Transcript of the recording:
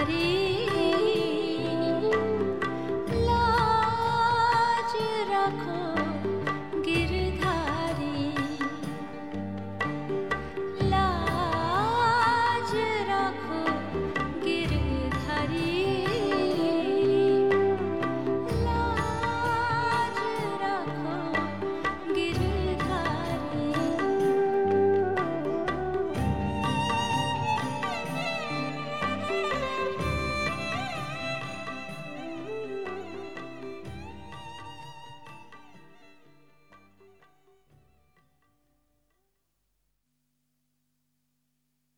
हरी